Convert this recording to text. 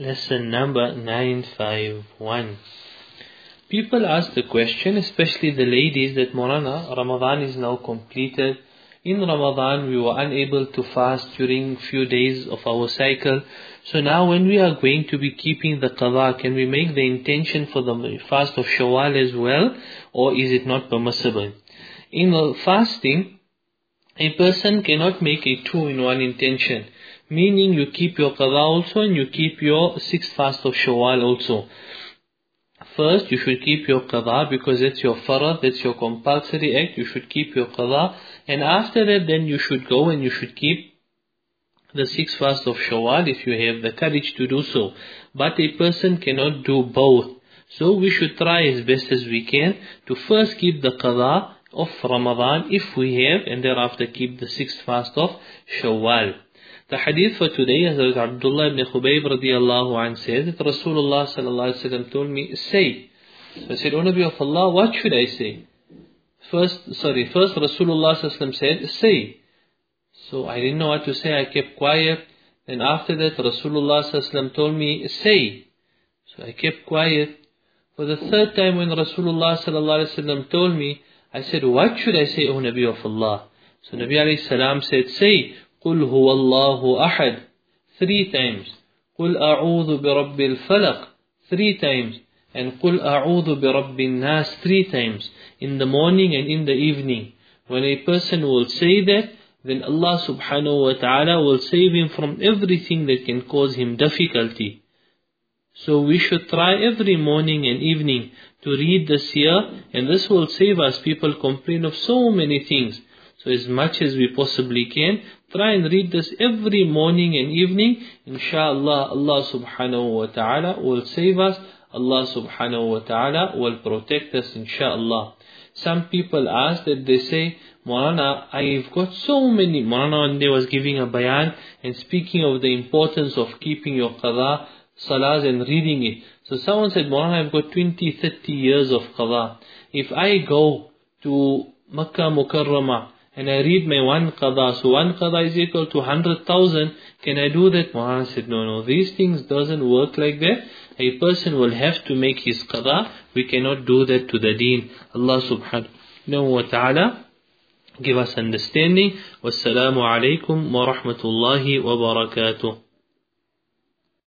Lesson number 951. People ask the question, especially the ladies, that Maulana, Ramadan is now completed. In Ramadan, we were unable to fast during few days of our cycle. So now when we are going to be keeping the qada, can we make the intention for the fast of Shawwal as well? Or is it not permissible? In fasting, a person cannot make a two in one intention. Meaning you keep your qada also and you keep your sixth fast of Shawwal also. First, you should keep your qada because that's your farad, that's your compulsory act. You should keep your qada. And after that, then you should go and you should keep the sixth fast of Shawwal if you have the courage to do so. But a person cannot do both. So we should try as best as we can to first keep the qada of Ramadan if we have and thereafter keep the sixth fast of Shawwal. The hadith for today, Hazrat Abdullah ibn Khubayb radiallahu anh says that Rasulullah sallallahu alayhi wa told me, say. So I said, O Nabi of Allah, what should I say? First, sorry, first Rasulullah sallallahu said, say. So I didn't know what to say, I kept quiet. Then after that, Rasulullah sallallahu told me, say. So I kept quiet. For the third time when Rasulullah sallallahu told me, I said, what should I say, O Nabi of Allah? So Nabi alayhi salam said, say, قل هو الله أحد three times قل أعوذ برب الفلق three times and قل أعوذ برب الناس three times in the morning and in the evening when a person will say that then Allah subhanahu wa ta'ala will save him from everything that can cause him difficulty so we should try every morning and evening to read this year and this will save us people complain of so many things so as much as we possibly can, try and read this every morning and evening. Inshallah, Allah subhanahu wa ta'ala will save us. Allah subhanahu wa ta'ala will protect us, inshallah. Some people ask that they say, Maulana, I've got so many. Maulana one day was giving a bayan and speaking of the importance of keeping your qada, salahs and reading it. So someone said, Maulana, I've got 20, 30 years of qada. If I go to Makkah Mukarramah, and I read my one qada, so one qada is equal to 100,000, can I do that? Muhammad said, no, no, these things doesn't work like that. A person will have to make his qada. We cannot do that to the deen. Allah subhanahu wa ta'ala give us understanding. Wassalamu alaikum wa rahmatullahi wa barakatuh.